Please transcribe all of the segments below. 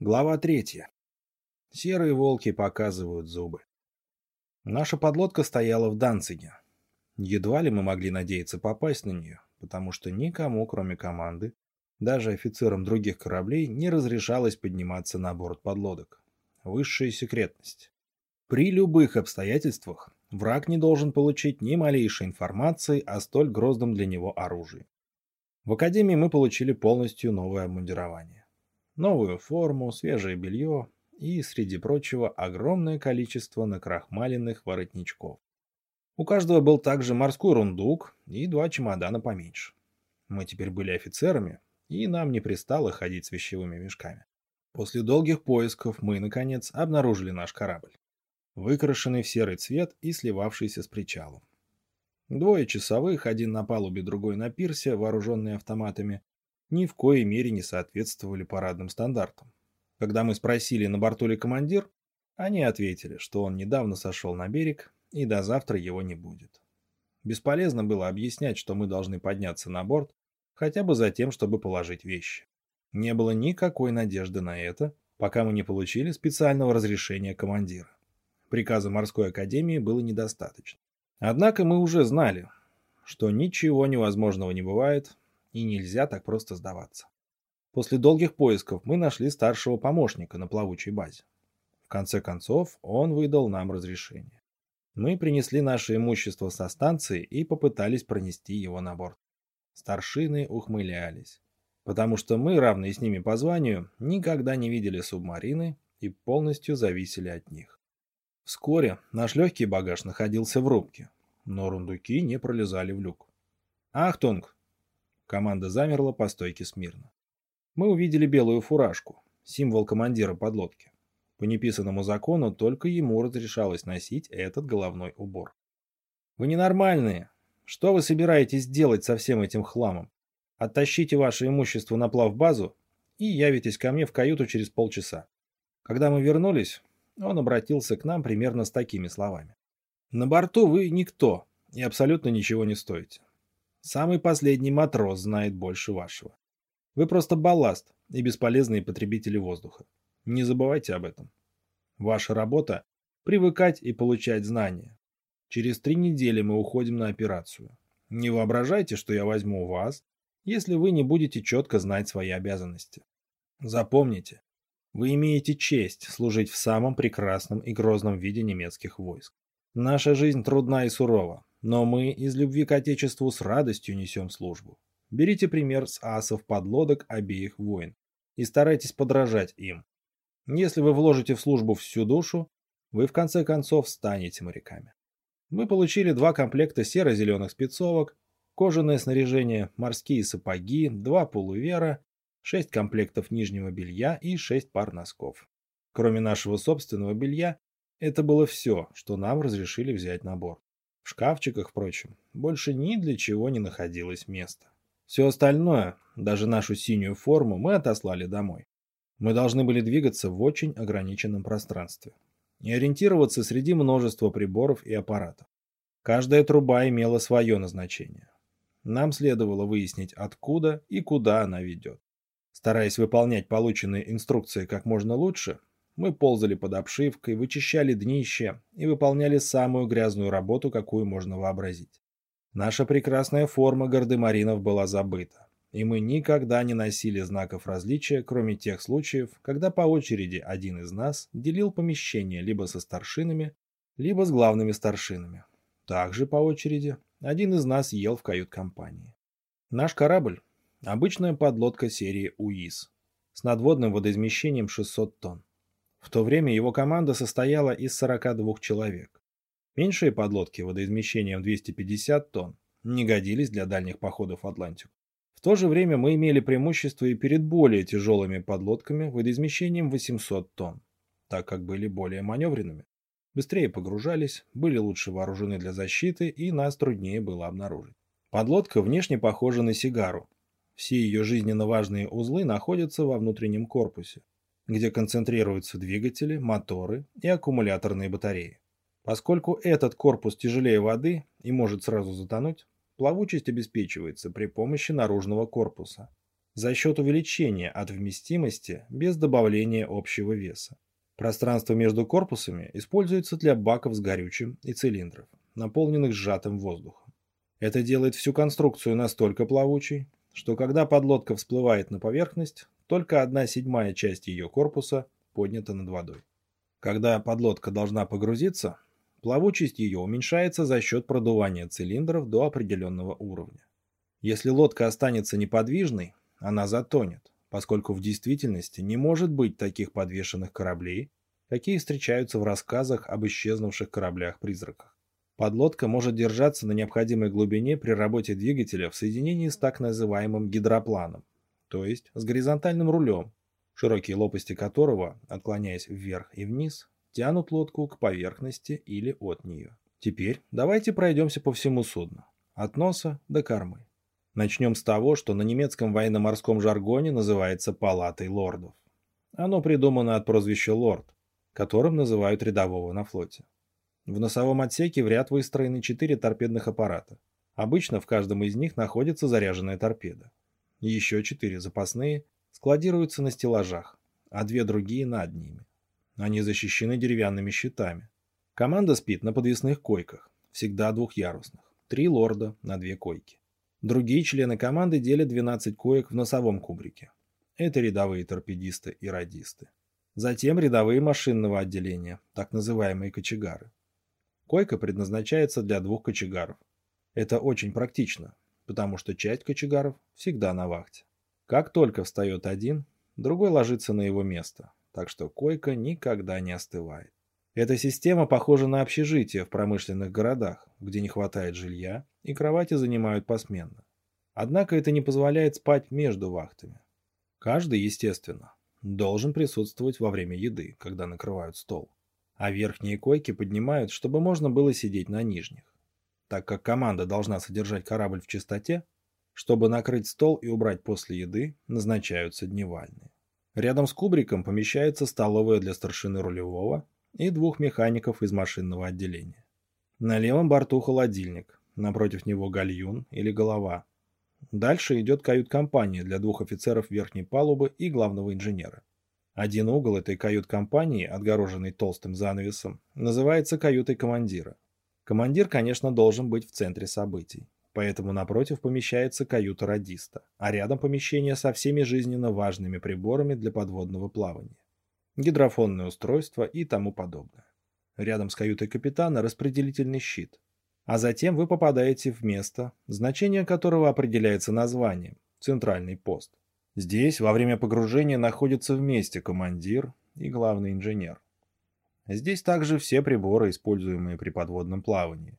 Глава третья. Серые волки показывают зубы. Наша подлодка стояла в Данциге. Едва ли мы могли надеяться попасть на нее, потому что никому, кроме команды, даже офицерам других кораблей, не разрешалось подниматься на борт подлодок. Высшая секретность. При любых обстоятельствах враг не должен получить ни малейшей информации о столь грозном для него оружии. В Академии мы получили полностью новое обмундирование новую форму, свежее белье и, среди прочего, огромное количество накрахмаленных воротничков. У каждого был также морской рундук и два чемодана поменьше. Мы теперь были офицерами, и нам не пристало ходить с вещевыми мешками. После долгих поисков мы, наконец, обнаружили наш корабль. Выкрашенный в серый цвет и сливавшийся с причалом. Двое часовых, один на палубе, другой на пирсе, вооруженные автоматами, ни в коей мере не соответствовали парадным стандартам. Когда мы спросили, на борту ли командир, они ответили, что он недавно сошел на берег и до завтра его не будет. Бесполезно было объяснять, что мы должны подняться на борт, хотя бы за тем, чтобы положить вещи. Не было никакой надежды на это, пока мы не получили специального разрешения командира. Приказа морской академии было недостаточно. Однако мы уже знали, что ничего невозможного не бывает, и нельзя так просто сдаваться. После долгих поисков мы нашли старшего помощника на плавучей базе. В конце концов, он выдал нам разрешение. Мы принесли наше имущество со станции и попытались пронести его на борт. Старшины ухмылялись, потому что мы, равные с ними по званию, никогда не видели субмарины и полностью зависели от них. Вскоре наш легкий багаж находился в рубке, но рундуки не пролезали в люк. «Achtung!» Команда замерла по стойке смирно. Мы увидели белую фуражку, символ командира подлодки. По неписанному закону только ему разрешалось носить этот головной убор. «Вы ненормальные! Что вы собираетесь делать со всем этим хламом? Оттащите ваше имущество на плавбазу и явитесь ко мне в каюту через полчаса». Когда мы вернулись, он обратился к нам примерно с такими словами. «На борту вы никто и абсолютно ничего не стоите. Самый последний матрос знает больше вашего. Вы просто балласт и бесполезные потребители воздуха. Не забывайте об этом. Ваша работа – привыкать и получать знания. Через три недели мы уходим на операцию. Не воображайте, что я возьму вас, если вы не будете четко знать свои обязанности. Запомните, вы имеете честь служить в самом прекрасном и грозном виде немецких войск. Наша жизнь трудна и сурова, но мы из любви к Отечеству с радостью несем службу. Берите пример с асов подлодок обеих войн и старайтесь подражать им. Если вы вложите в службу всю душу, вы в конце концов станете моряками. Мы получили два комплекта серо-зеленых спецовок, кожаное снаряжение, морские сапоги, два полувера, шесть комплектов нижнего белья и шесть пар носков. Кроме нашего собственного белья, это было все, что нам разрешили взять на борт. В шкафчиках, впрочем, больше ни для чего не находилось места. Все остальное, даже нашу синюю форму, мы отослали домой. Мы должны были двигаться в очень ограниченном пространстве и ориентироваться среди множества приборов и аппаратов. Каждая труба имела свое назначение. Нам следовало выяснить, откуда и куда она ведет. Стараясь выполнять полученные инструкции как можно лучше, мы ползали под обшивкой, вычищали днище и выполняли самую грязную работу, какую можно вообразить. Наша прекрасная форма гардемаринов была забыта, и мы никогда не носили знаков различия, кроме тех случаев, когда по очереди один из нас делил помещение либо со старшинами, либо с главными старшинами. Также по очереди один из нас ел в кают-компании. Наш корабль – обычная подлодка серии УИС с надводным водоизмещением 600 тонн. В то время его команда состояла из 42 человек. Меньшие подлодки водоизмещением 250 тонн не годились для дальних походов в Атлантику. В то же время мы имели преимущество и перед более тяжелыми подлодками водоизмещением 800 тонн, так как были более маневренными. Быстрее погружались, были лучше вооружены для защиты и нас труднее было обнаружить. Подлодка внешне похожа на сигару. Все ее жизненно важные узлы находятся во внутреннем корпусе где концентрируются двигатели, моторы и аккумуляторные батареи. Поскольку этот корпус тяжелее воды и может сразу затонуть, плавучесть обеспечивается при помощи наружного корпуса. за счет увеличения от вместимости без добавления общего веса. Пространство между корпусами используется для баков с горючим и цилиндров, наполненных сжатым воздухом. Это делает всю конструкцию настолько плавучей, что когда подлодка всплывает на поверхность, только одна седьмая часть ее корпуса поднята над водой. Когда подлодка должна погрузиться, плавучесть ее уменьшается за счет продувания цилиндров до определенного уровня. Если лодка останется неподвижной, она затонет, поскольку в действительности не может быть таких подвешенных кораблей, какие встречаются в рассказах об исчезнувших кораблях-призраках. Подлодка может держаться на необходимой глубине при работе двигателя в соединении с так называемым гидропланом, то есть с горизонтальным рулем, широкие лопасти которого, отклоняясь вверх и вниз, тянут лодку к поверхности или от нее. Теперь давайте пройдемся по всему судну, от носа до кормы. Начнем с того, что на немецком военно-морском жаргоне называется палатой лордов. Оно придумано от прозвища лорд, которым называют рядового на флоте. В носовом отсеке в ряд выстроены четыре торпедных аппарата. Обычно в каждом из них находится заряженная торпеда. Еще четыре запасные складируются на стеллажах, а две другие над ними. Они защищены деревянными щитами. Команда спит на подвесных койках, всегда двухъярусных. Три лорда на две койки. Другие члены команды делят 12 коек в носовом кубрике. Это рядовые торпедисты и радисты. Затем рядовые машинного отделения, так называемые кочегары. Койка предназначается для двух кочегаров. Это очень практично, потому что часть кочегаров всегда на вахте. Как только встает один, другой ложится на его место, так что койка никогда не остывает. Эта система похожа на общежитие в промышленных городах, где не хватает жилья и кровати занимают посменно. Однако это не позволяет спать между вахтами. Каждый, естественно, должен присутствовать во время еды, когда накрывают стол. А верхние койки поднимают, чтобы можно было сидеть на нижних. Так как команда должна содержать корабль в чистоте, чтобы накрыть стол и убрать после еды, назначаются дневальные. Рядом с кубриком помещается столовая для старшины рулевого и двух механиков из машинного отделения. На левом борту холодильник, напротив него гальюн или голова. Дальше идет кают-компания для двух офицеров верхней палубы и главного инженера. Один угол этой кают-компании, отгороженный толстым занавесом, называется каютой командира. Командир, конечно, должен быть в центре событий. Поэтому напротив помещается каюта радиста, а рядом помещение со всеми жизненно важными приборами для подводного плавания. Гидрофонное устройство и тому подобное. Рядом с каютой капитана распределительный щит. А затем вы попадаете в место, значение которого определяется названием – центральный пост. Здесь во время погружения находятся вместе командир и главный инженер. Здесь также все приборы, используемые при подводном плавании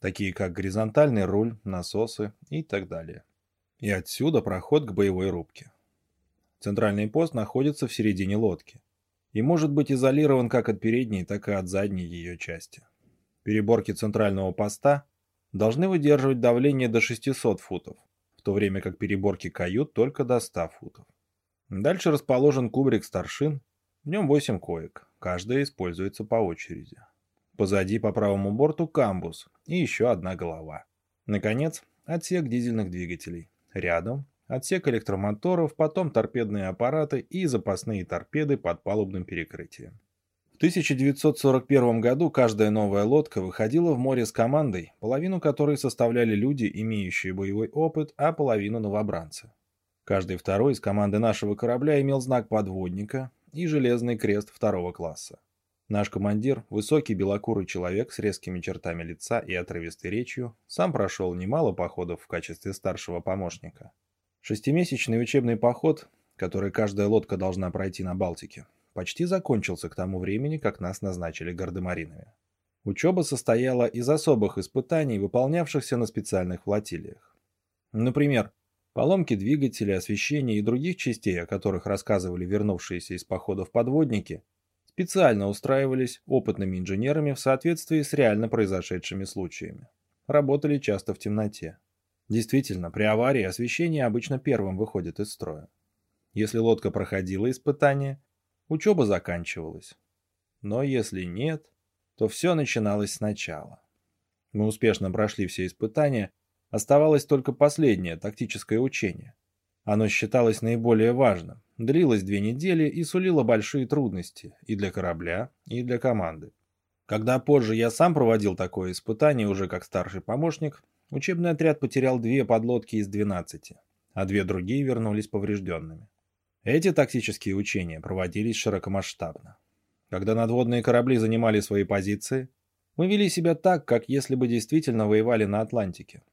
такие как горизонтальный руль, насосы и так далее. И отсюда проход к боевой рубке. Центральный пост находится в середине лодки и может быть изолирован как от передней, так и от задней ее части. Переборки центрального поста должны выдерживать давление до 600 футов, в то время как переборки кают только до 100 футов. Дальше расположен кубрик старшин, в нем 8 коек, каждая используется по очереди. Позади по правому борту камбус и еще одна голова. Наконец, отсек дизельных двигателей. Рядом отсек электромоторов, потом торпедные аппараты и запасные торпеды под палубным перекрытием. В 1941 году каждая новая лодка выходила в море с командой, половину которой составляли люди, имеющие боевой опыт, а половину новобранцы. Каждый второй из команды нашего корабля имел знак подводника и железный крест второго класса. Наш командир, высокий белокурый человек с резкими чертами лица и отрывистой речью, сам прошел немало походов в качестве старшего помощника. Шестимесячный учебный поход, который каждая лодка должна пройти на Балтике, почти закончился к тому времени, как нас назначили гардемаринами. Учеба состояла из особых испытаний, выполнявшихся на специальных флотилиях. Например, поломки двигателя, освещения и других частей, о которых рассказывали вернувшиеся из походов подводники – специально устраивались опытными инженерами в соответствии с реально произошедшими случаями. Работали часто в темноте. Действительно, при аварии освещение обычно первым выходит из строя. Если лодка проходила испытание, учеба заканчивалась. Но если нет, то все начиналось сначала. Мы успешно прошли все испытания, оставалось только последнее тактическое учение. Оно считалось наиболее важным, длилось две недели и сулило большие трудности и для корабля, и для команды. Когда позже я сам проводил такое испытание уже как старший помощник, учебный отряд потерял две подлодки из 12, а две другие вернулись поврежденными. Эти тактические учения проводились широкомасштабно. Когда надводные корабли занимали свои позиции, мы вели себя так, как если бы действительно воевали на Атлантике.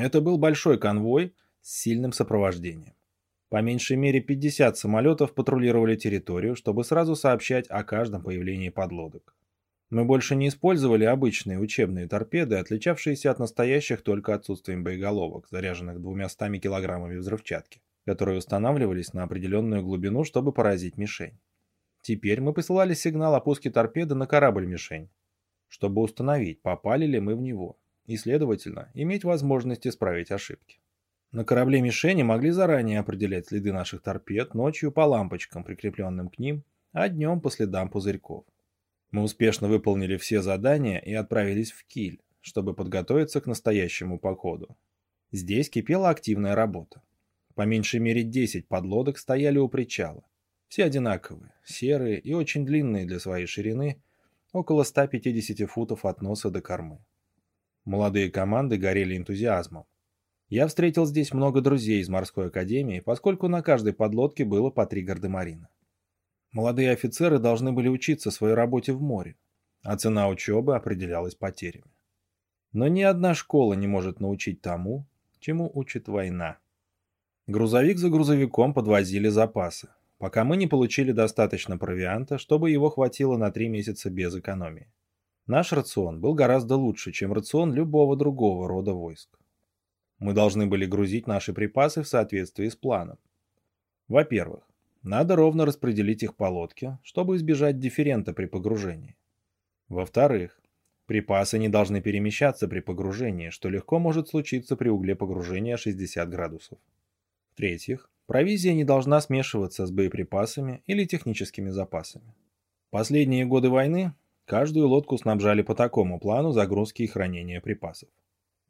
Это был большой конвой с сильным сопровождением. По меньшей мере 50 самолетов патрулировали территорию, чтобы сразу сообщать о каждом появлении подлодок. Мы больше не использовали обычные учебные торпеды, отличавшиеся от настоящих только отсутствием боеголовок, заряженных двумястами килограммами взрывчатки, которые устанавливались на определенную глубину, чтобы поразить мишень. Теперь мы посылали сигнал о пуске торпеды на корабль-мишень, чтобы установить, попали ли мы в него, и, следовательно, иметь возможность исправить ошибки. На корабле мишени могли заранее определять следы наших торпед ночью по лампочкам, прикрепленным к ним, а днем по следам пузырьков. Мы успешно выполнили все задания и отправились в Киль, чтобы подготовиться к настоящему походу. Здесь кипела активная работа. По меньшей мере 10 подлодок стояли у причала. Все одинаковые, серые и очень длинные для своей ширины, около 150 футов от носа до кормы. Молодые команды горели энтузиазмом. Я встретил здесь много друзей из морской академии, поскольку на каждой подлодке было по три гардемарина. Молодые офицеры должны были учиться своей работе в море, а цена учебы определялась потерями. Но ни одна школа не может научить тому, чему учит война. Грузовик за грузовиком подвозили запасы, пока мы не получили достаточно провианта, чтобы его хватило на три месяца без экономии. Наш рацион был гораздо лучше, чем рацион любого другого рода войск. Мы должны были грузить наши припасы в соответствии с планом. Во-первых, надо ровно распределить их по лодке, чтобы избежать дифферента при погружении. Во-вторых, припасы не должны перемещаться при погружении, что легко может случиться при угле погружения 60 градусов. В-третьих, провизия не должна смешиваться с боеприпасами или техническими запасами. Последние годы войны каждую лодку снабжали по такому плану загрузки и хранения припасов.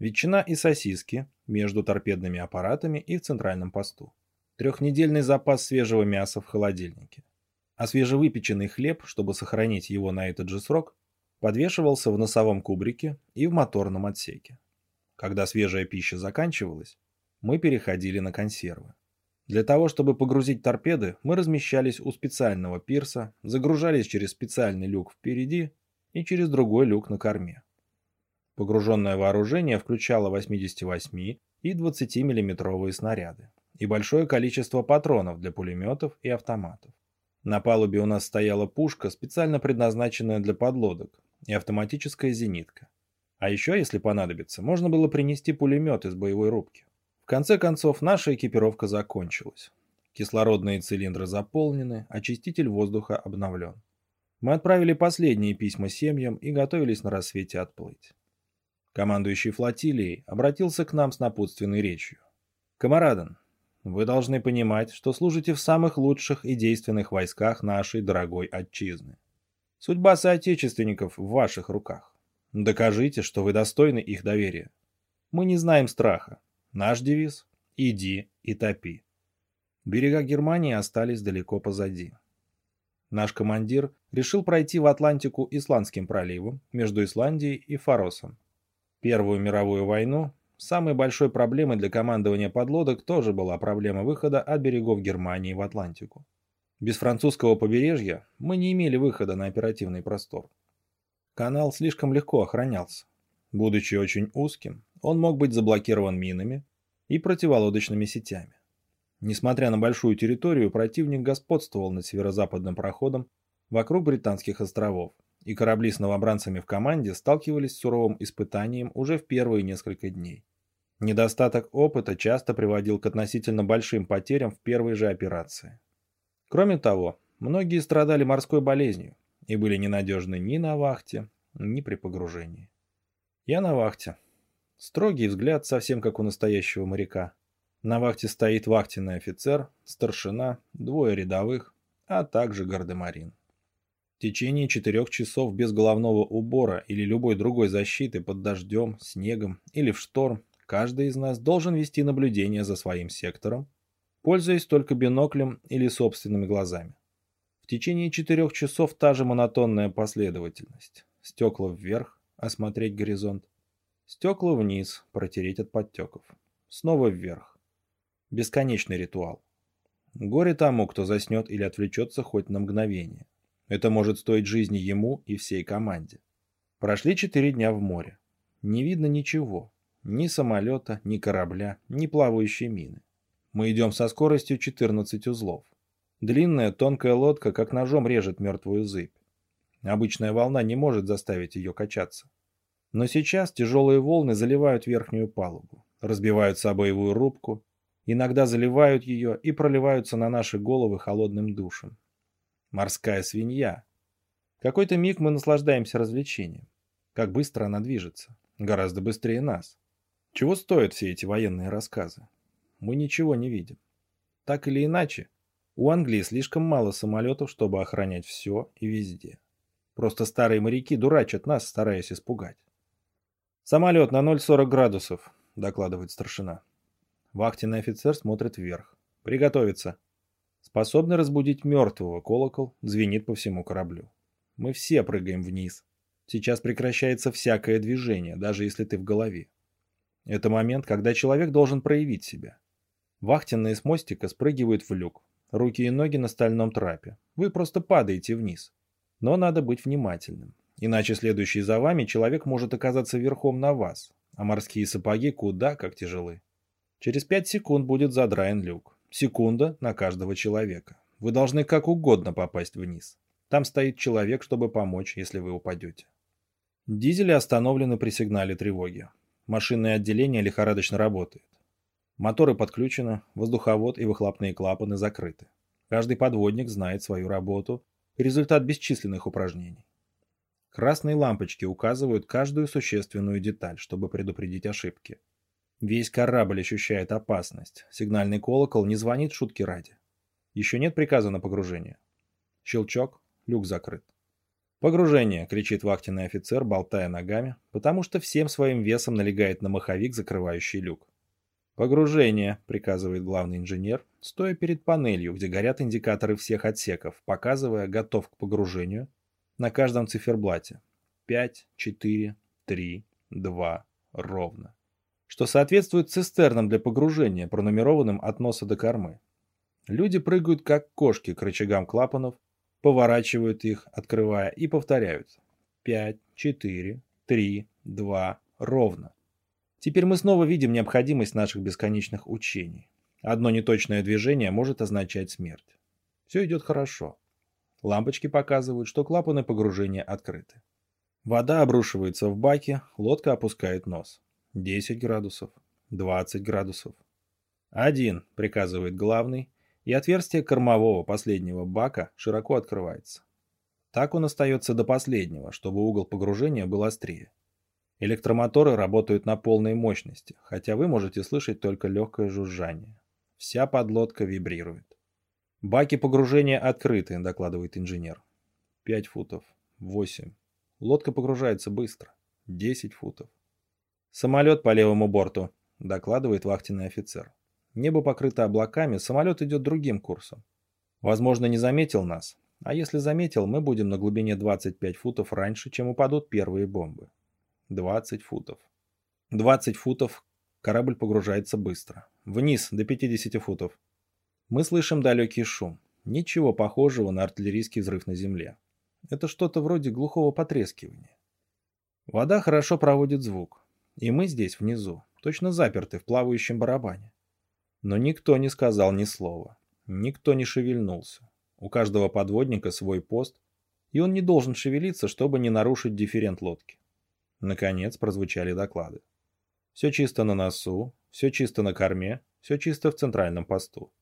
Ветчина и сосиски между торпедными аппаратами и в центральном посту. Трехнедельный запас свежего мяса в холодильнике. А свежевыпеченный хлеб, чтобы сохранить его на этот же срок, подвешивался в носовом кубрике и в моторном отсеке. Когда свежая пища заканчивалась, мы переходили на консервы. Для того, чтобы погрузить торпеды, мы размещались у специального пирса, загружались через специальный люк впереди и через другой люк на корме. Погруженное вооружение включало 88 и 20 миллиметровые снаряды и большое количество патронов для пулеметов и автоматов. На палубе у нас стояла пушка, специально предназначенная для подлодок, и автоматическая зенитка. А еще, если понадобится, можно было принести пулемет из боевой рубки. Конце концов, наша экипировка закончилась. Кислородные цилиндры заполнены, очиститель воздуха обновлен. Мы отправили последние письма семьям и готовились на рассвете отплыть. Командующий флотилией обратился к нам с напутственной речью. «Камараден, вы должны понимать, что служите в самых лучших и действенных войсках нашей дорогой отчизны. Судьба соотечественников в ваших руках. Докажите, что вы достойны их доверия. Мы не знаем страха. Наш девиз – иди и топи. Берега Германии остались далеко позади. Наш командир решил пройти в Атлантику Исландским проливом между Исландией и Фаросом. Первую мировую войну самой большой проблемой для командования подлодок тоже была проблема выхода от берегов Германии в Атлантику. Без французского побережья мы не имели выхода на оперативный простор. Канал слишком легко охранялся. Будучи очень узким, он мог быть заблокирован минами и противолодочными сетями. Несмотря на большую территорию, противник господствовал над северо-западным проходом вокруг Британских островов, и корабли с новобранцами в команде сталкивались с суровым испытанием уже в первые несколько дней. Недостаток опыта часто приводил к относительно большим потерям в первой же операции. Кроме того, многие страдали морской болезнью и были ненадежны ни на вахте, ни при погружении. Я на вахте. Строгий взгляд, совсем как у настоящего моряка. На вахте стоит вахтенный офицер, старшина, двое рядовых, а также гардемарин. В течение четырех часов без головного убора или любой другой защиты под дождем, снегом или в шторм каждый из нас должен вести наблюдение за своим сектором пользуясь только биноклем или собственными глазами. В течение четырех часов та же монотонная последовательность. Стекла вверх, осмотреть горизонт. Стекла вниз, протереть от подтеков. Снова вверх. Бесконечный ритуал. Горе тому, кто заснет или отвлечется хоть на мгновение. Это может стоить жизни ему и всей команде. Прошли четыре дня в море. Не видно ничего. Ни самолета, ни корабля, ни плавающей мины. Мы идем со скоростью 14 узлов. Длинная, тонкая лодка как ножом режет мертвую зыбь. Обычная волна не может заставить ее качаться. Но сейчас тяжелые волны заливают верхнюю палубу, разбивают собоевую рубку, иногда заливают ее и проливаются на наши головы холодным душем. Морская свинья. Какой-то миг мы наслаждаемся развлечением. Как быстро она движется. Гораздо быстрее нас. Чего стоят все эти военные рассказы? Мы ничего не видим. Так или иначе, у Англии слишком мало самолетов, чтобы охранять все и везде. Просто старые моряки дурачат нас, стараясь испугать. «Самолет на 0,40 градусов», — докладывает старшина. Вахтенный офицер смотрит вверх. «Приготовиться». Способный разбудить мертвого колокол звенит по всему кораблю. Мы все прыгаем вниз. Сейчас прекращается всякое движение, даже если ты в голове. Это момент, когда человек должен проявить себя. Вахтенные с мостика спрыгивают в люк. Руки и ноги на стальном трапе. Вы просто падаете вниз. Но надо быть внимательным. Иначе следующий за вами человек может оказаться верхом на вас, а морские сапоги куда как тяжелы. Через пять секунд будет задраен люк. Секунда на каждого человека. Вы должны как угодно попасть вниз. Там стоит человек, чтобы помочь, если вы упадете. Дизели остановлены при сигнале тревоги. Машинное отделение лихорадочно работает. Моторы подключены, воздуховод и выхлопные клапаны закрыты. Каждый подводник знает свою работу, результат бесчисленных упражнений. Красные лампочки указывают каждую существенную деталь, чтобы предупредить ошибки. Весь корабль ощущает опасность. Сигнальный колокол не звонит шутки ради. Еще нет приказа на погружение. Щелчок, люк закрыт. «Погружение!» — кричит вахтенный офицер, болтая ногами, потому что всем своим весом налегает на маховик, закрывающий люк. «Погружение!» — приказывает главный инженер, стоя перед панелью, где горят индикаторы всех отсеков, показывая «готов к погружению» на каждом циферблате. 5, 4, 3, 2, ровно. Что соответствует цистернам для погружения, пронумерованным от носа до кормы. Люди прыгают как кошки к рычагам клапанов, поворачивают их, открывая, и повторяют. 5, 4, 3, 2, ровно. Теперь мы снова видим необходимость наших бесконечных учений. Одно неточное движение может означать смерть. Все идет хорошо. Лампочки показывают, что клапаны погружения открыты. Вода обрушивается в баке, лодка опускает нос. 10 градусов, 20 градусов. «Один», — приказывает главный, и отверстие кормового последнего бака широко открывается. Так он остается до последнего, чтобы угол погружения был острее. Электромоторы работают на полной мощности, хотя вы можете слышать только легкое жужжание. Вся подлодка вибрирует. «Баки погружения открыты», — докладывает инженер. «Пять футов. Восемь. Лодка погружается быстро. Десять футов. «Самолет по левому борту», — докладывает вахтенный офицер. Небо покрыто облаками, самолет идет другим курсом. Возможно, не заметил нас, а если заметил, мы будем на глубине 25 футов раньше, чем упадут первые бомбы. 20 футов. 20 футов. Корабль погружается быстро. Вниз, до 50 футов. Мы слышим далекий шум. Ничего похожего на артиллерийский взрыв на земле. Это что-то вроде глухого потрескивания. Вода хорошо проводит звук. И мы здесь, внизу, точно заперты в плавающем барабане. Но никто не сказал ни слова. Никто не шевельнулся. У каждого подводника свой пост, и он не должен шевелиться, чтобы не нарушить дифферент лодки. Наконец прозвучали доклады. Все чисто на носу, все чисто на корме, все чисто в центральном посту.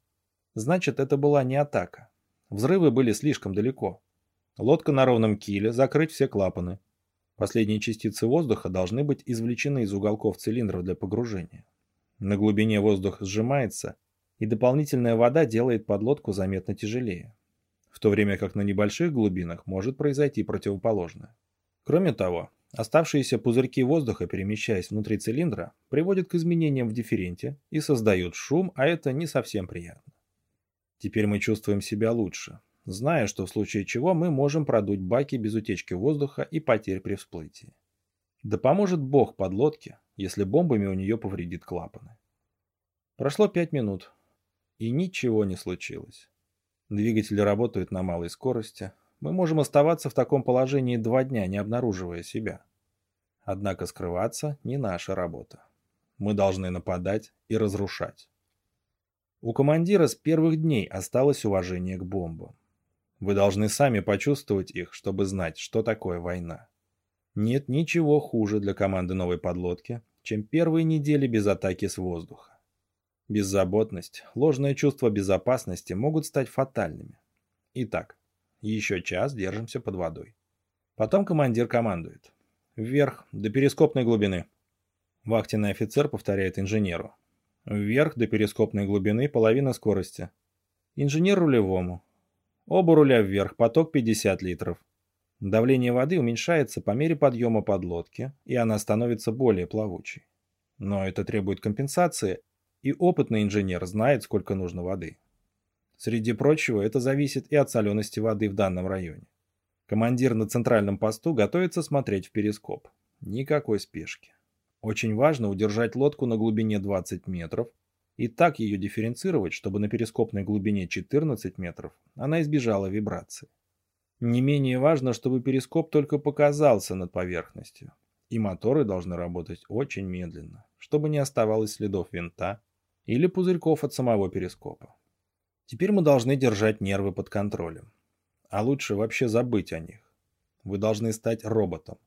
Значит, это была не атака. Взрывы были слишком далеко. Лодка на ровном киле, закрыть все клапаны. Последние частицы воздуха должны быть извлечены из уголков цилиндров для погружения. На глубине воздух сжимается, и дополнительная вода делает подлодку заметно тяжелее. В то время как на небольших глубинах может произойти противоположное. Кроме того, оставшиеся пузырьки воздуха, перемещаясь внутри цилиндра, приводят к изменениям в дифференте и создают шум, а это не совсем приятно. Теперь мы чувствуем себя лучше, зная, что в случае чего мы можем продуть баки без утечки воздуха и потерь при всплытии. Да поможет бог подлодке, если бомбами у нее повредит клапаны. Прошло пять минут, и ничего не случилось. Двигатели работают на малой скорости. Мы можем оставаться в таком положении два дня, не обнаруживая себя. Однако скрываться не наша работа. Мы должны нападать и разрушать. У командира с первых дней осталось уважение к бомбам. Вы должны сами почувствовать их, чтобы знать, что такое война. Нет ничего хуже для команды новой подлодки, чем первые недели без атаки с воздуха. Беззаботность, ложное чувство безопасности могут стать фатальными. Итак, еще час держимся под водой. Потом командир командует. Вверх, до перископной глубины. Вахтенный офицер повторяет инженеру. Вверх, до перископной глубины, половина скорости. Инженер рулевому. Оба руля вверх, поток 50 литров. Давление воды уменьшается по мере подъема подлодки, и она становится более плавучей. Но это требует компенсации, и опытный инженер знает, сколько нужно воды. Среди прочего, это зависит и от солености воды в данном районе. Командир на центральном посту готовится смотреть в перископ. Никакой спешки. Очень важно удержать лодку на глубине 20 метров, и так ее дифференцировать, чтобы на перископной глубине 14 метров она избежала вибрации. Не менее важно, чтобы перископ только показался над поверхностью, и моторы должны работать очень медленно, чтобы не оставалось следов винта или пузырьков от самого перископа. Теперь мы должны держать нервы под контролем, а лучше вообще забыть о них. Вы должны стать роботом,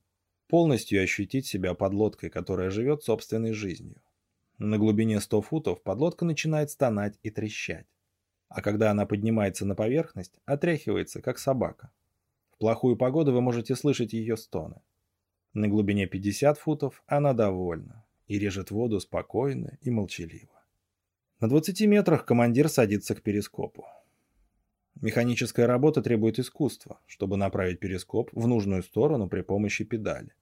полностью ощутить себя подлодкой, которая живет собственной жизнью. На глубине 100 футов подлодка начинает стонать и трещать. А когда она поднимается на поверхность, отряхивается, как собака. В плохую погоду вы можете слышать ее стоны. На глубине 50 футов она довольна и режет воду спокойно и молчаливо. На 20 метрах командир садится к перископу. Механическая работа требует искусства, чтобы направить перископ в нужную сторону при помощи педали.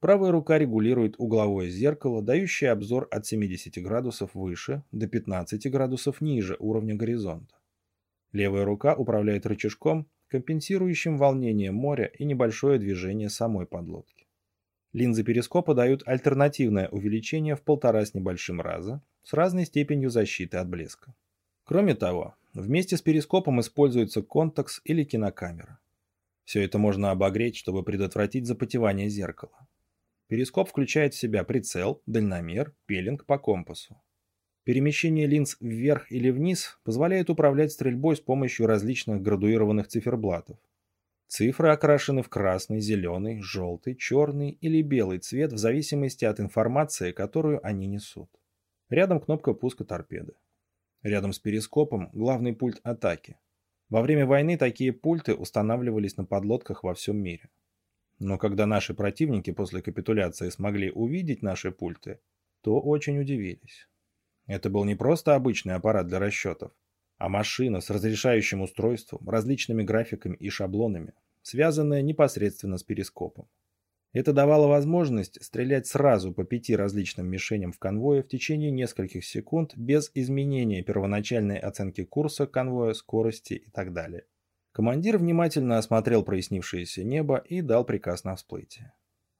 Правая рука регулирует угловое зеркало, дающее обзор от 70 градусов выше до 15 градусов ниже уровня горизонта. Левая рука управляет рычажком, компенсирующим волнение моря и небольшое движение самой подлодки. Линзы перископа дают альтернативное увеличение в полтора с небольшим раза с разной степенью защиты от блеска. Кроме того, вместе с перископом используется контакс или кинокамера. Все это можно обогреть, чтобы предотвратить запотевание зеркала. Перископ включает в себя прицел, дальномер, пеленг по компасу. Перемещение линз вверх или вниз позволяет управлять стрельбой с помощью различных градуированных циферблатов. Цифры окрашены в красный, зеленый, желтый, черный или белый цвет в зависимости от информации, которую они несут. Рядом кнопка пуска торпеды. Рядом с перископом главный пульт атаки. Во время войны такие пульты устанавливались на подлодках во всем мире. Но когда наши противники после капитуляции смогли увидеть наши пульты, то очень удивились. Это был не просто обычный аппарат для расчетов, а машина с разрешающим устройством, различными графиками и шаблонами, связанная непосредственно с перископом. Это давало возможность стрелять сразу по пяти различным мишеням в конвое в течение нескольких секунд без изменения первоначальной оценки курса конвоя, скорости и так далее. Командир внимательно осмотрел прояснившееся небо и дал приказ на всплытие.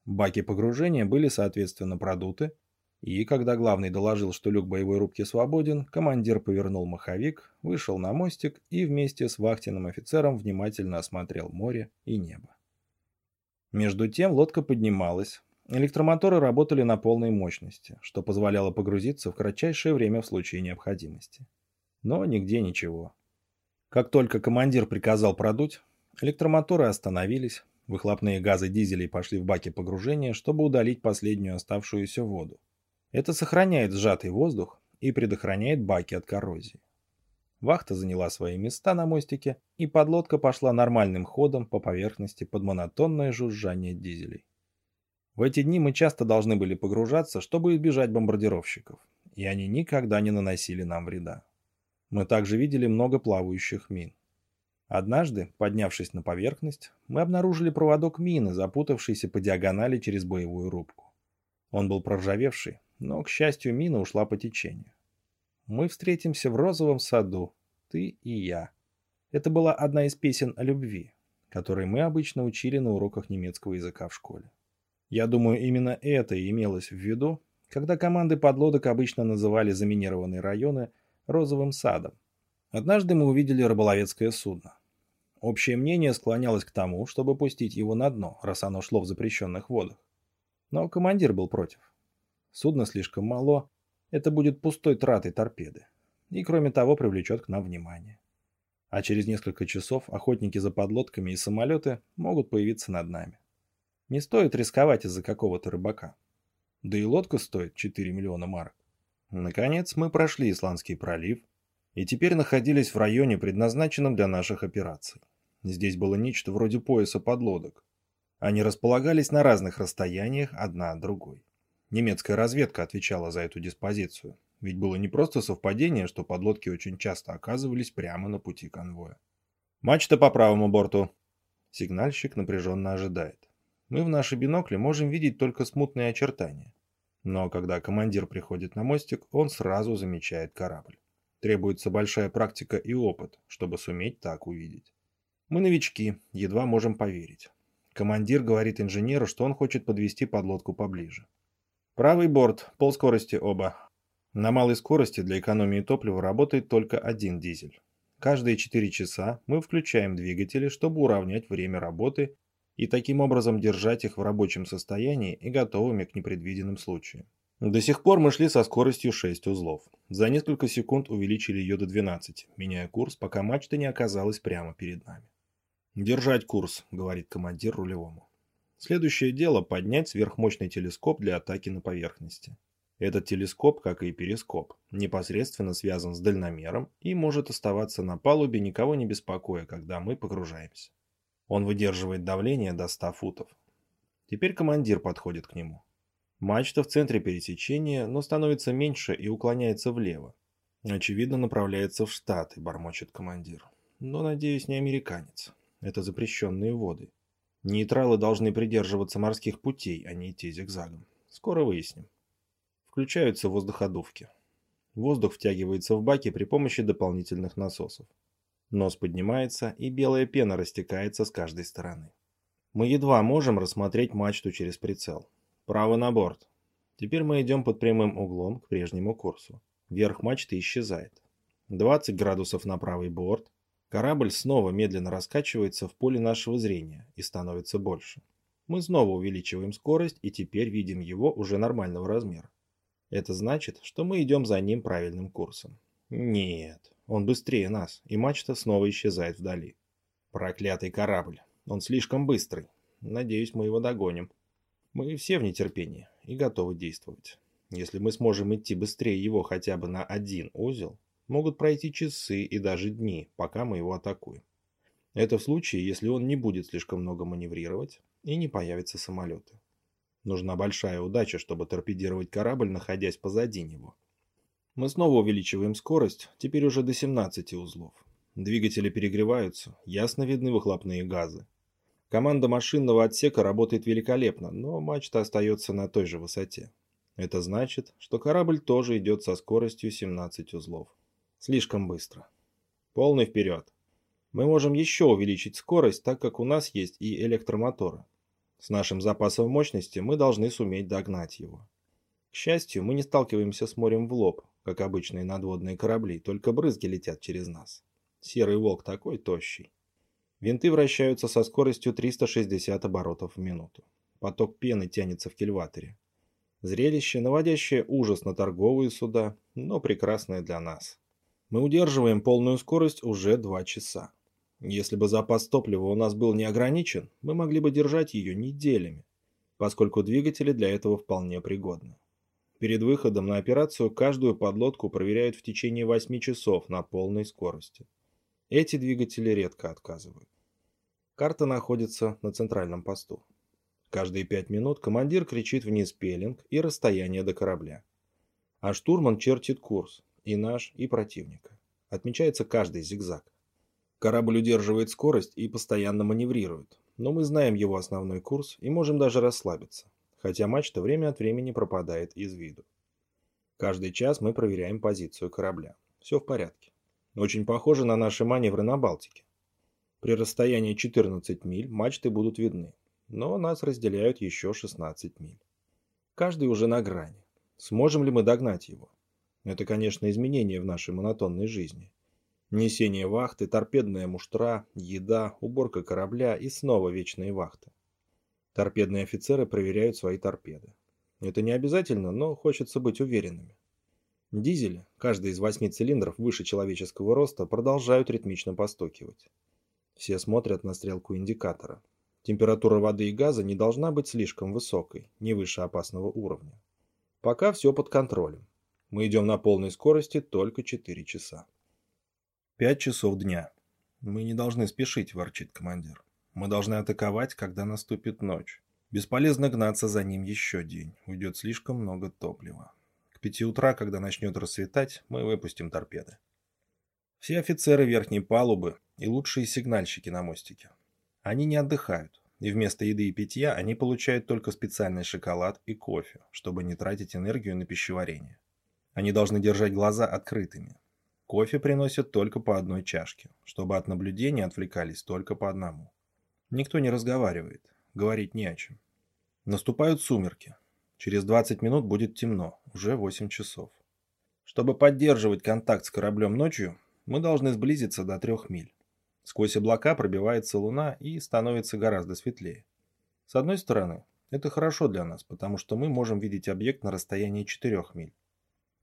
Баки погружения были соответственно продуты, и когда главный доложил, что люк боевой рубки свободен, командир повернул маховик, вышел на мостик и вместе с вахтенным офицером внимательно осмотрел море и небо. Между тем лодка поднималась. Электромоторы работали на полной мощности, что позволяло погрузиться в кратчайшее время в случае необходимости. Но нигде ничего. Как только командир приказал продуть, электромоторы остановились, выхлопные газы дизелей пошли в баки погружения, чтобы удалить последнюю оставшуюся воду. Это сохраняет сжатый воздух и предохраняет баки от коррозии. Вахта заняла свои места на мостике, и подлодка пошла нормальным ходом по поверхности под монотонное жужжание дизелей. В эти дни мы часто должны были погружаться, чтобы избежать бомбардировщиков, и они никогда не наносили нам вреда. Мы также видели много плавающих мин. Однажды, поднявшись на поверхность, мы обнаружили проводок мины, запутавшийся по диагонали через боевую рубку. Он был проржавевший, но, к счастью, мина ушла по течению. Мы встретимся в розовом саду, Ты и я. Это была одна из песен о любви, которые мы обычно учили на уроках немецкого языка в школе. Я думаю, именно это и имелось в виду, когда команды подлодок обычно называли заминированные районы розовым садом. Однажды мы увидели рыболовецкое судно. Общее мнение склонялось к тому, чтобы пустить его на дно, раз оно шло в запрещенных водах. Но командир был против. Судно слишком мало, это будет пустой тратой торпеды. И кроме того привлечет к нам внимание. А через несколько часов охотники за подлодками и самолеты могут появиться над нами. Не стоит рисковать из-за какого-то рыбака. Да и лодка стоит 4 миллиона марок. Наконец мы прошли Исландский пролив и теперь находились в районе, предназначенном для наших операций. Здесь было нечто вроде пояса подлодок. Они располагались на разных расстояниях одна от другой. Немецкая разведка отвечала за эту диспозицию, ведь было не просто совпадение, что подлодки очень часто оказывались прямо на пути конвоя. «Мачта по правому борту!» Сигнальщик напряженно ожидает. Мы в наши бинокли можем видеть только смутные очертания. Но когда командир приходит на мостик, он сразу замечает корабль. Требуется большая практика и опыт, чтобы суметь так увидеть. Мы новички, едва можем поверить. Командир говорит инженеру, что он хочет подвести подлодку поближе. Правый борт, полскорости оба. На малой скорости для экономии топлива работает только один дизель. Каждые 4 часа мы включаем двигатели, чтобы уравнять время работы и таким образом держать их в рабочем состоянии и готовыми к непредвиденным случаям. До сих пор мы шли со скоростью 6 узлов. За несколько секунд увеличили ее до 12, меняя курс, пока мачта не оказалась прямо перед нами. «Держать курс», — говорит командир рулевому. Следующее дело – поднять сверхмощный телескоп для атаки на поверхности. Этот телескоп, как и перископ, непосредственно связан с дальномером и может оставаться на палубе, никого не беспокоя, когда мы погружаемся. Он выдерживает давление до 100 футов. Теперь командир подходит к нему. Мачта в центре пересечения, но становится меньше и уклоняется влево. Очевидно, направляется в Штаты, бормочет командир. Но, надеюсь, не американец. Это запрещенные воды. Нейтралы должны придерживаться морских путей, а не идти зигзагом. Скоро выясним. Включаются воздуходувки. Воздух втягивается в баки при помощи дополнительных насосов. Нос поднимается, и белая пена растекается с каждой стороны. Мы едва можем рассмотреть мачту через прицел. Право на борт. Теперь мы идем под прямым углом к прежнему курсу. Верх мачты исчезает. 20 градусов на правый борт. Корабль снова медленно раскачивается в поле нашего зрения и становится больше. Мы снова увеличиваем скорость и теперь видим его уже нормального размера. Это значит, что мы идем за ним правильным курсом. Нет, он быстрее нас, и мачта снова исчезает вдали. Проклятый корабль. Он слишком быстрый. Надеюсь, мы его догоним. Мы все в нетерпении и готовы действовать. Если мы сможем идти быстрее его хотя бы на один узел, могут пройти часы и даже дни, пока мы его атакуем. Это в случае, если он не будет слишком много маневрировать и не появятся самолеты. Нужна большая удача, чтобы торпедировать корабль, находясь позади него. Мы снова увеличиваем скорость, теперь уже до 17 узлов. Двигатели перегреваются, ясно видны выхлопные газы. Команда машинного отсека работает великолепно, но мачта остается на той же высоте. Это значит, что корабль тоже идет со скоростью 17 узлов. Слишком быстро. Полный вперед. Мы можем еще увеличить скорость, так как у нас есть и электромоторы. С нашим запасом мощности мы должны суметь догнать его. К счастью, мы не сталкиваемся с морем в лоб, как обычные надводные корабли, только брызги летят через нас. Серый волк такой тощий. Винты вращаются со скоростью 360 оборотов в минуту. Поток пены тянется в кильваторе. Зрелище, наводящее ужас на торговые суда, но прекрасное для нас. Мы удерживаем полную скорость уже два часа. Если бы запас топлива у нас был не ограничен, мы могли бы держать ее неделями, поскольку двигатели для этого вполне пригодны. Перед выходом на операцию каждую подлодку проверяют в течение 8 часов на полной скорости. Эти двигатели редко отказывают. Карта находится на центральном посту. Каждые 5 минут командир кричит вниз пеленг и расстояние до корабля. А штурман чертит курс, и наш, и противника. Отмечается каждый зигзаг. Корабль удерживает скорость и постоянно маневрирует, но мы знаем его основной курс и можем даже расслабиться хотя мачта время от времени пропадает из виду. Каждый час мы проверяем позицию корабля. Все в порядке. Очень похоже на наши маневры на Балтике. При расстоянии 14 миль мачты будут видны, но нас разделяют еще 16 миль. Каждый уже на грани. Сможем ли мы догнать его? Это, конечно, изменение в нашей монотонной жизни. Несение вахты, торпедная муштра, еда, уборка корабля и снова вечные вахты. Торпедные офицеры проверяют свои торпеды. Это не обязательно, но хочется быть уверенными. Дизели, каждый из восьми цилиндров выше человеческого роста, продолжают ритмично постукивать. Все смотрят на стрелку индикатора. Температура воды и газа не должна быть слишком высокой, не выше опасного уровня. Пока все под контролем. Мы идем на полной скорости только 4 часа. 5 часов дня. Мы не должны спешить, ворчит командир. Мы должны атаковать, когда наступит ночь. Бесполезно гнаться за ним еще день. Уйдет слишком много топлива. К пяти утра, когда начнет рассветать, мы выпустим торпеды. Все офицеры верхней палубы и лучшие сигнальщики на мостике. Они не отдыхают, и вместо еды и питья они получают только специальный шоколад и кофе, чтобы не тратить энергию на пищеварение. Они должны держать глаза открытыми. Кофе приносят только по одной чашке, чтобы от наблюдения отвлекались только по одному. Никто не разговаривает, говорить не о чем. Наступают сумерки, Через 20 минут будет темно, уже 8 часов. Чтобы поддерживать контакт с кораблем ночью, мы должны сблизиться до 3 миль. Сквозь облака пробивается луна и становится гораздо светлее. С одной стороны, это хорошо для нас, потому что мы можем видеть объект на расстоянии 4 миль.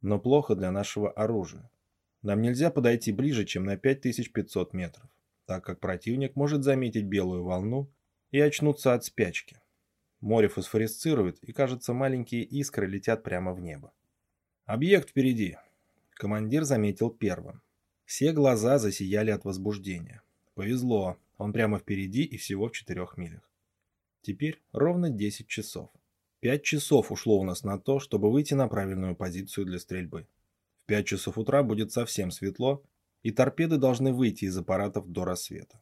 Но плохо для нашего оружия. Нам нельзя подойти ближе, чем на 5500 метров, так как противник может заметить белую волну и очнуться от спячки. Море фосфорисцирует, и, кажется, маленькие искры летят прямо в небо. «Объект впереди!» Командир заметил первым. Все глаза засияли от возбуждения. Повезло, он прямо впереди и всего в четырех милях. Теперь ровно 10 часов. Пять часов ушло у нас на то, чтобы выйти на правильную позицию для стрельбы. В 5 часов утра будет совсем светло, и торпеды должны выйти из аппаратов до рассвета.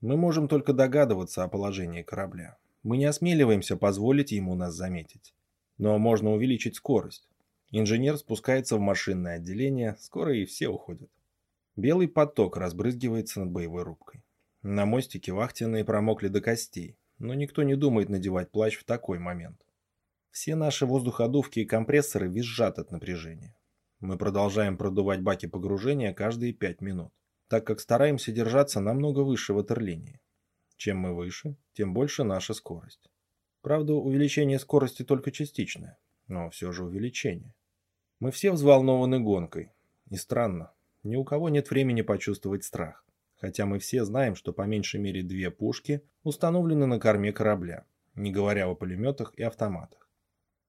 Мы можем только догадываться о положении корабля. Мы не осмеливаемся позволить ему нас заметить. Но можно увеличить скорость. Инженер спускается в машинное отделение, скоро и все уходят. Белый поток разбрызгивается над боевой рубкой. На мостике вахтенные промокли до костей, но никто не думает надевать плащ в такой момент. Все наши воздуходувки и компрессоры визжат от напряжения. Мы продолжаем продувать баки погружения каждые 5 минут, так как стараемся держаться намного выше ватерлинии. Чем мы выше, тем больше наша скорость. Правда, увеличение скорости только частичное, но все же увеличение. Мы все взволнованы гонкой. И странно, ни у кого нет времени почувствовать страх. Хотя мы все знаем, что по меньшей мере две пушки установлены на корме корабля, не говоря о пулеметах и автоматах.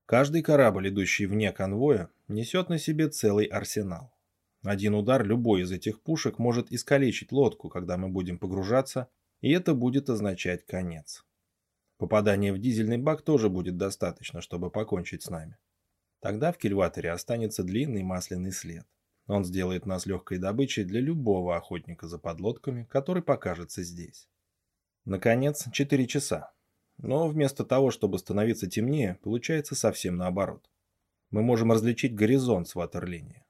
Каждый корабль, идущий вне конвоя, несет на себе целый арсенал. Один удар любой из этих пушек может искалечить лодку, когда мы будем погружаться и это будет означать конец. Попадание в дизельный бак тоже будет достаточно, чтобы покончить с нами. Тогда в кильваторе останется длинный масляный след. Он сделает нас легкой добычей для любого охотника за подлодками, который покажется здесь. Наконец, 4 часа. Но вместо того, чтобы становиться темнее, получается совсем наоборот. Мы можем различить горизонт с ватерлинии.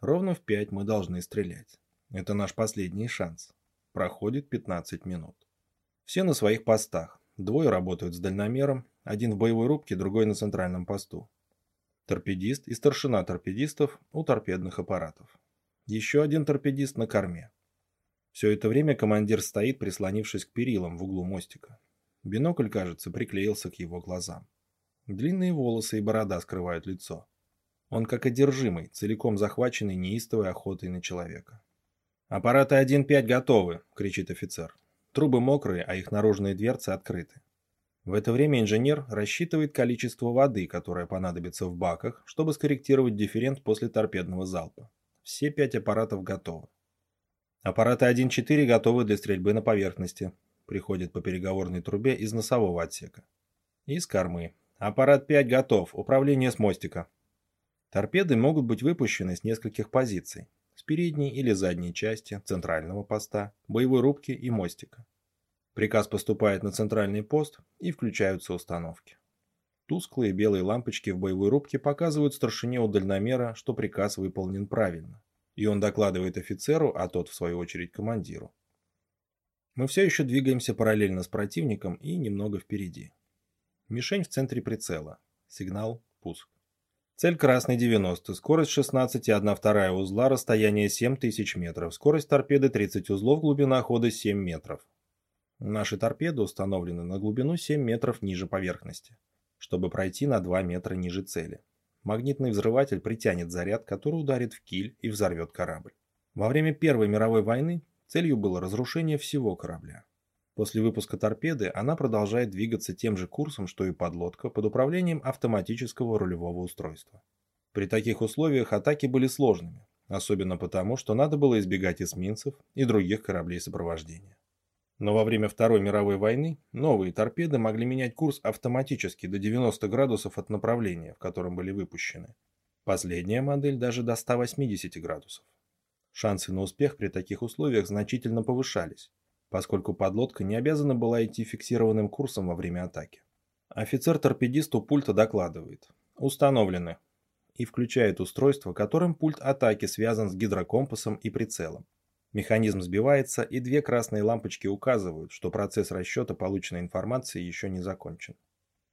Ровно в 5 мы должны стрелять. Это наш последний шанс. Проходит 15 минут. Все на своих постах. Двое работают с дальномером, один в боевой рубке, другой на центральном посту. Торпедист и старшина торпедистов у торпедных аппаратов. Еще один торпедист на корме. Все это время командир стоит, прислонившись к перилам в углу мостика. Бинокль, кажется, приклеился к его глазам. Длинные волосы и борода скрывают лицо. Он как одержимый, целиком захваченный неистовой охотой на человека. «Аппараты 1-5 готовы!» – кричит офицер. Трубы мокрые, а их наружные дверцы открыты. В это время инженер рассчитывает количество воды, которое понадобится в баках, чтобы скорректировать дифферент после торпедного залпа. Все пять аппаратов готовы. Аппараты 1-4 готовы для стрельбы на поверхности. Приходит по переговорной трубе из носового отсека. Из кормы. Аппарат 5 готов. Управление с мостика. Торпеды могут быть выпущены с нескольких позиций с передней или задней части, центрального поста, боевой рубки и мостика. Приказ поступает на центральный пост и включаются установки. Тусклые белые лампочки в боевой рубке показывают старшине у дальномера, что приказ выполнен правильно. И он докладывает офицеру, а тот, в свою очередь, командиру. Мы все еще двигаемся параллельно с противником и немного впереди. Мишень в центре прицела. Сигнал «Пуск». Цель красный 90, скорость 16,1 вторая узла, расстояние 7000 метров, скорость торпеды 30 узлов, глубина хода 7 метров. Наши торпеды установлены на глубину 7 метров ниже поверхности, чтобы пройти на 2 метра ниже цели. Магнитный взрыватель притянет заряд, который ударит в киль и взорвет корабль. Во время Первой мировой войны целью было разрушение всего корабля. После выпуска торпеды она продолжает двигаться тем же курсом, что и подлодка, под управлением автоматического рулевого устройства. При таких условиях атаки были сложными, особенно потому, что надо было избегать эсминцев и других кораблей сопровождения. Но во время Второй мировой войны новые торпеды могли менять курс автоматически до 90 градусов от направления, в котором были выпущены. Последняя модель даже до 180 градусов. Шансы на успех при таких условиях значительно повышались, поскольку подлодка не обязана была идти фиксированным курсом во время атаки. Офицер-торпедист у пульта докладывает «Установлены» и включает устройство, которым пульт атаки связан с гидрокомпасом и прицелом. Механизм сбивается, и две красные лампочки указывают, что процесс расчета полученной информации еще не закончен.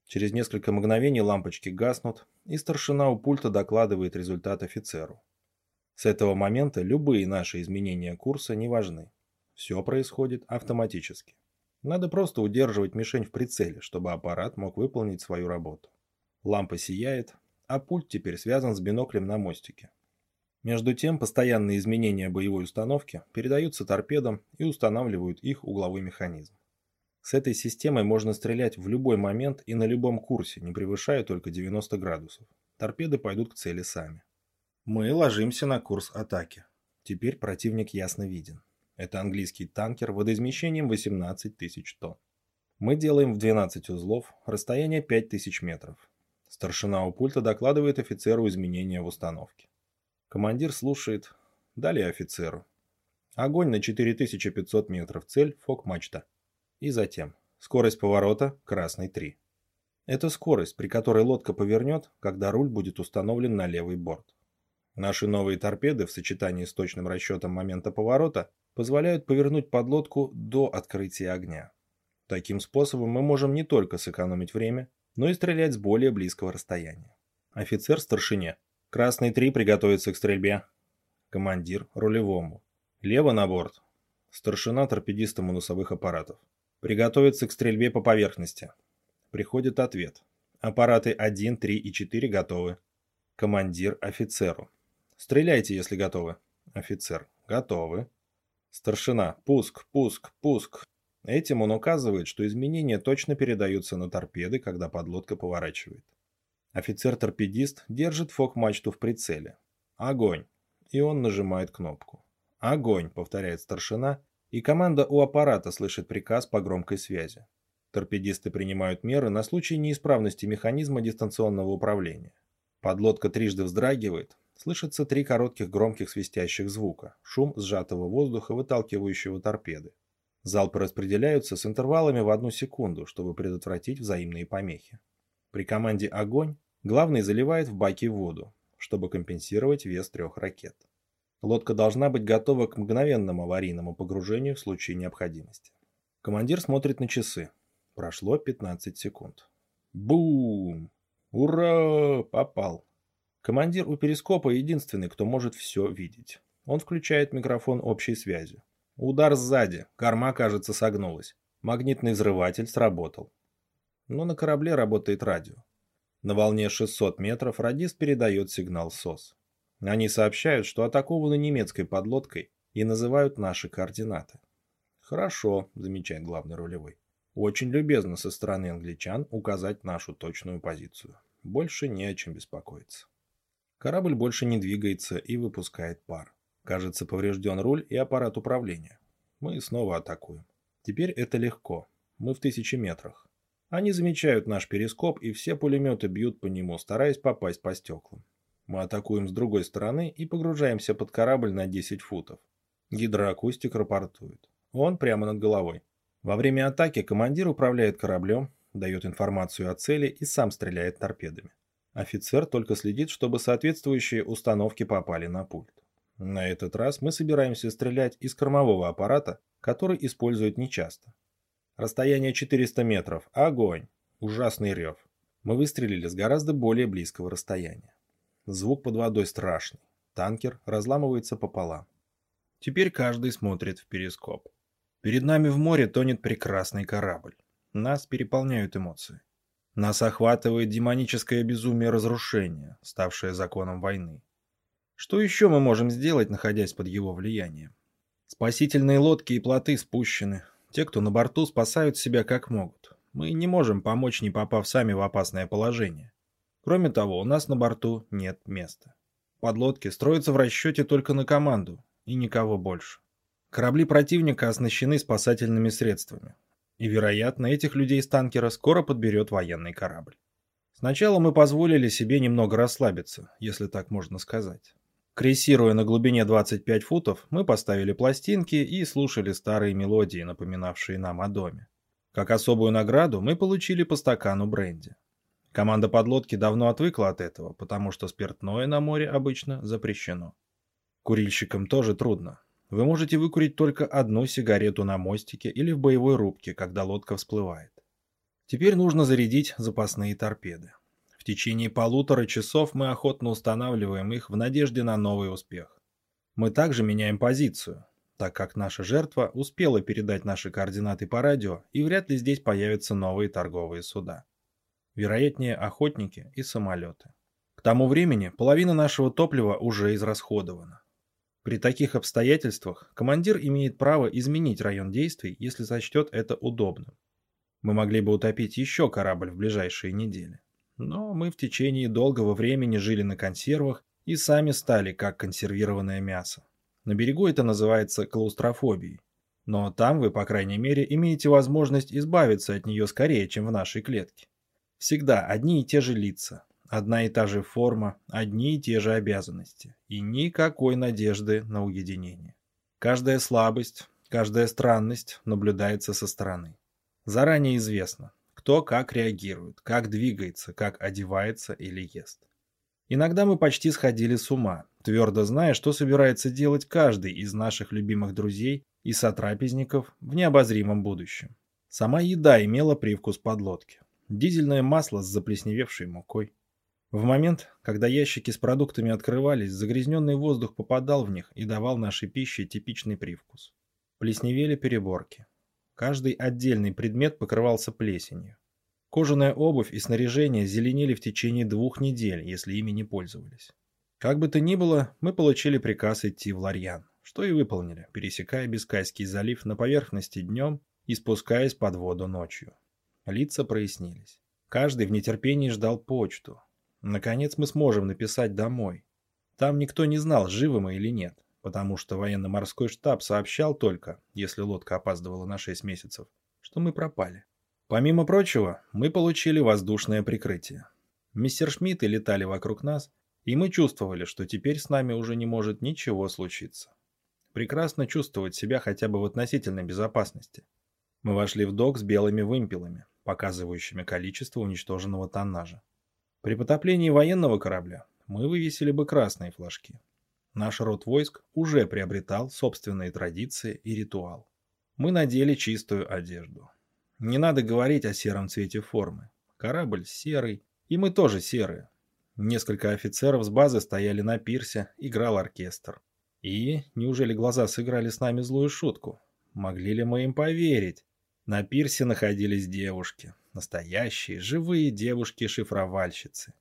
Через несколько мгновений лампочки гаснут, и старшина у пульта докладывает результат офицеру. С этого момента любые наши изменения курса не важны. Все происходит автоматически. Надо просто удерживать мишень в прицеле, чтобы аппарат мог выполнить свою работу. Лампа сияет, а пульт теперь связан с биноклем на мостике. Между тем, постоянные изменения боевой установки передаются торпедам и устанавливают их угловой механизм. С этой системой можно стрелять в любой момент и на любом курсе, не превышая только 90 градусов. Торпеды пойдут к цели сами. Мы ложимся на курс атаки. Теперь противник ясно виден. Это английский танкер водоизмещением 18 тысяч тонн. Мы делаем в 12 узлов, расстояние 5000 метров. Старшина у пульта докладывает офицеру изменения в установке. Командир слушает. Далее офицеру. Огонь на 4500 метров, цель фок-мачта. И затем. Скорость поворота красный 3. Это скорость, при которой лодка повернет, когда руль будет установлен на левый борт. Наши новые торпеды в сочетании с точным расчетом момента поворота позволяют повернуть подлодку до открытия огня. Таким способом мы можем не только сэкономить время, но и стрелять с более близкого расстояния. Офицер старшине. Красный 3 приготовиться к стрельбе. Командир рулевому. Лево на борт. Старшина торпедистам у носовых аппаратов. Приготовиться к стрельбе по поверхности. Приходит ответ. Аппараты 1, 3 и 4 готовы. Командир офицеру. Стреляйте, если готовы. Офицер. Готовы. Старшина. Пуск, пуск, пуск. Этим он указывает, что изменения точно передаются на торпеды, когда подлодка поворачивает. Офицер-торпедист держит фок-мачту в прицеле. Огонь. И он нажимает кнопку. Огонь, повторяет старшина, и команда у аппарата слышит приказ по громкой связи. Торпедисты принимают меры на случай неисправности механизма дистанционного управления. Подлодка трижды вздрагивает, Слышится три коротких громких свистящих звука, шум сжатого воздуха, выталкивающего торпеды. Залпы распределяются с интервалами в одну секунду, чтобы предотвратить взаимные помехи. При команде «Огонь» главный заливает в баки воду, чтобы компенсировать вес трех ракет. Лодка должна быть готова к мгновенному аварийному погружению в случае необходимости. Командир смотрит на часы. Прошло 15 секунд. Бум! Ура! Попал! Командир у перископа единственный, кто может все видеть. Он включает микрофон общей связи. Удар сзади, корма, кажется, согнулась. Магнитный взрыватель сработал. Но на корабле работает радио. На волне 600 метров радист передает сигнал СОС. Они сообщают, что атакованы немецкой подлодкой и называют наши координаты. «Хорошо», — замечает главный рулевой. «Очень любезно со стороны англичан указать нашу точную позицию. Больше не о чем беспокоиться». Корабль больше не двигается и выпускает пар. Кажется, поврежден руль и аппарат управления. Мы снова атакуем. Теперь это легко. Мы в тысячи метрах. Они замечают наш перископ, и все пулеметы бьют по нему, стараясь попасть по стеклам. Мы атакуем с другой стороны и погружаемся под корабль на 10 футов. Гидроакустик рапортует. Он прямо над головой. Во время атаки командир управляет кораблем, дает информацию о цели и сам стреляет торпедами. Офицер только следит, чтобы соответствующие установки попали на пульт. На этот раз мы собираемся стрелять из кормового аппарата, который используют нечасто. Расстояние 400 метров. Огонь. Ужасный рев. Мы выстрелили с гораздо более близкого расстояния. Звук под водой страшный. Танкер разламывается пополам. Теперь каждый смотрит в перископ. Перед нами в море тонет прекрасный корабль. Нас переполняют эмоции. Нас охватывает демоническое безумие разрушения, ставшее законом войны. Что еще мы можем сделать, находясь под его влиянием? Спасительные лодки и плоты спущены. Те, кто на борту, спасают себя как могут. Мы не можем помочь, не попав сами в опасное положение. Кроме того, у нас на борту нет места. Подлодки строятся в расчете только на команду, и никого больше. Корабли противника оснащены спасательными средствами. И, вероятно, этих людей с танкера скоро подберет военный корабль. Сначала мы позволили себе немного расслабиться, если так можно сказать. Крейсируя на глубине 25 футов, мы поставили пластинки и слушали старые мелодии, напоминавшие нам о доме. Как особую награду мы получили по стакану бренди. Команда подлодки давно отвыкла от этого, потому что спиртное на море обычно запрещено. Курильщикам тоже трудно. Вы можете выкурить только одну сигарету на мостике или в боевой рубке, когда лодка всплывает. Теперь нужно зарядить запасные торпеды. В течение полутора часов мы охотно устанавливаем их в надежде на новый успех. Мы также меняем позицию, так как наша жертва успела передать наши координаты по радио, и вряд ли здесь появятся новые торговые суда. Вероятнее, охотники и самолеты. К тому времени половина нашего топлива уже израсходована. При таких обстоятельствах командир имеет право изменить район действий, если сочтет это удобным. Мы могли бы утопить еще корабль в ближайшие недели. Но мы в течение долгого времени жили на консервах и сами стали как консервированное мясо. На берегу это называется клаустрофобией. Но там вы, по крайней мере, имеете возможность избавиться от нее скорее, чем в нашей клетке. Всегда одни и те же лица, одна и та же форма, одни и те же обязанности. И никакой надежды на уединение. Каждая слабость, каждая странность наблюдается со стороны. Заранее известно, кто как реагирует, как двигается, как одевается или ест. Иногда мы почти сходили с ума, твердо зная, что собирается делать каждый из наших любимых друзей и сотрапезников в необозримом будущем. Сама еда имела привкус подлодки. Дизельное масло с заплесневевшей мукой. В момент, когда ящики с продуктами открывались, загрязненный воздух попадал в них и давал нашей пище типичный привкус. Плесневели переборки. Каждый отдельный предмет покрывался плесенью. Кожаная обувь и снаряжение зеленели в течение двух недель, если ими не пользовались. Как бы то ни было, мы получили приказ идти в Ларьян, что и выполнили, пересекая Бискайский залив на поверхности днем и спускаясь под воду ночью. Лица прояснились. Каждый в нетерпении ждал почту. Наконец мы сможем написать домой. Там никто не знал, живы мы или нет потому что военно-морской штаб сообщал только, если лодка опаздывала на 6 месяцев, что мы пропали. Помимо прочего, мы получили воздушное прикрытие. Мистер Шмидты летали вокруг нас, и мы чувствовали, что теперь с нами уже не может ничего случиться. Прекрасно чувствовать себя хотя бы в относительной безопасности. Мы вошли в док с белыми вымпелами, показывающими количество уничтоженного тоннажа. При потоплении военного корабля мы вывесили бы красные флажки, Наш род войск уже приобретал собственные традиции и ритуал. Мы надели чистую одежду. Не надо говорить о сером цвете формы. Корабль серый, и мы тоже серые. Несколько офицеров с базы стояли на пирсе, играл оркестр. И неужели глаза сыграли с нами злую шутку? Могли ли мы им поверить? На пирсе находились девушки. Настоящие, живые девушки-шифровальщицы.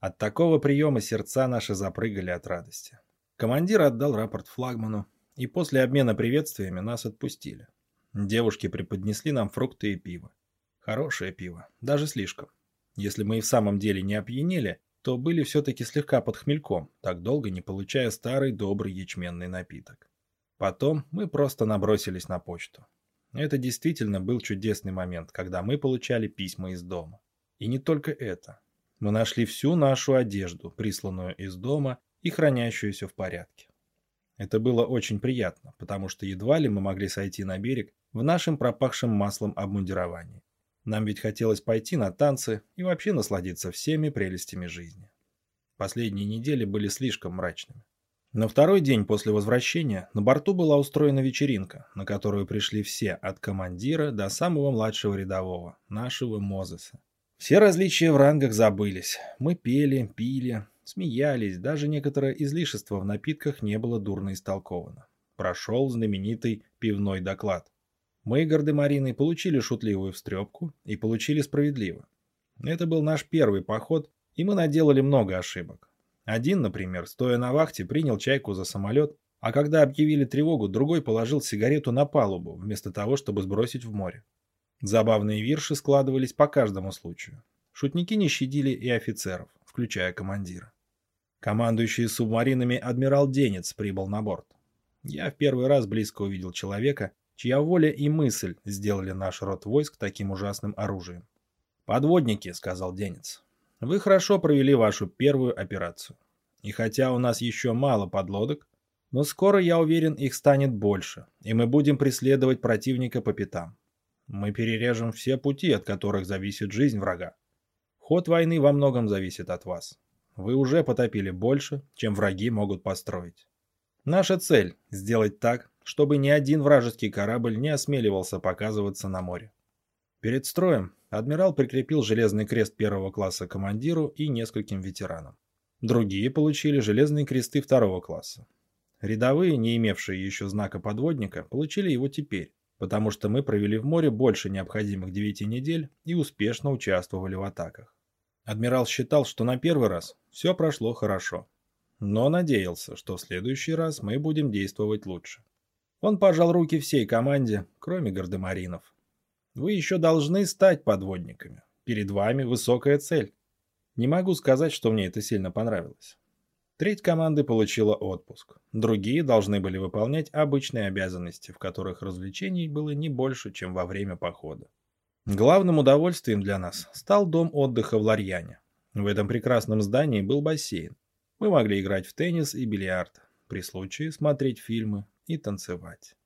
От такого приема сердца наши запрыгали от радости. Командир отдал рапорт флагману, и после обмена приветствиями нас отпустили. Девушки преподнесли нам фрукты и пиво. Хорошее пиво, даже слишком. Если мы и в самом деле не опьянели, то были все-таки слегка под хмельком, так долго не получая старый добрый ячменный напиток. Потом мы просто набросились на почту. Это действительно был чудесный момент, когда мы получали письма из дома. И не только это. Мы нашли всю нашу одежду, присланную из дома, и хранящуюся в порядке. Это было очень приятно, потому что едва ли мы могли сойти на берег в нашем пропахшем маслом обмундировании. Нам ведь хотелось пойти на танцы и вообще насладиться всеми прелестями жизни. Последние недели были слишком мрачными. На второй день после возвращения на борту была устроена вечеринка, на которую пришли все, от командира до самого младшего рядового, нашего Мозеса. Все различия в рангах забылись. Мы пели, пили, смеялись, даже некоторое излишество в напитках не было дурно истолковано. Прошел знаменитый пивной доклад. Мы, гардемарины, получили шутливую встрепку и получили справедливо. Это был наш первый поход, и мы наделали много ошибок. Один, например, стоя на вахте, принял чайку за самолет, а когда объявили тревогу, другой положил сигарету на палубу, вместо того, чтобы сбросить в море. Забавные вирши складывались по каждому случаю. Шутники не щадили и офицеров, включая командира. Командующий субмаринами адмирал Денец прибыл на борт. Я в первый раз близко увидел человека, чья воля и мысль сделали наш род войск таким ужасным оружием. «Подводники», — сказал Денец, — «вы хорошо провели вашу первую операцию. И хотя у нас еще мало подлодок, но скоро, я уверен, их станет больше, и мы будем преследовать противника по пятам. Мы перережем все пути, от которых зависит жизнь врага. Ход войны во многом зависит от вас. Вы уже потопили больше, чем враги могут построить. Наша цель – сделать так, чтобы ни один вражеский корабль не осмеливался показываться на море. Перед строем адмирал прикрепил железный крест первого класса командиру и нескольким ветеранам. Другие получили железные кресты второго класса. Рядовые, не имевшие еще знака подводника, получили его теперь, потому что мы провели в море больше необходимых 9 недель и успешно участвовали в атаках. Адмирал считал, что на первый раз все прошло хорошо, но надеялся, что в следующий раз мы будем действовать лучше. Он пожал руки всей команде, кроме гардемаринов. Вы еще должны стать подводниками. Перед вами высокая цель. Не могу сказать, что мне это сильно понравилось. Треть команды получила отпуск. Другие должны были выполнять обычные обязанности, в которых развлечений было не больше, чем во время похода. Главным удовольствием для нас стал дом отдыха в Ларьяне. В этом прекрасном здании был бассейн, мы могли играть в теннис и бильярд, при случае смотреть фильмы и танцевать.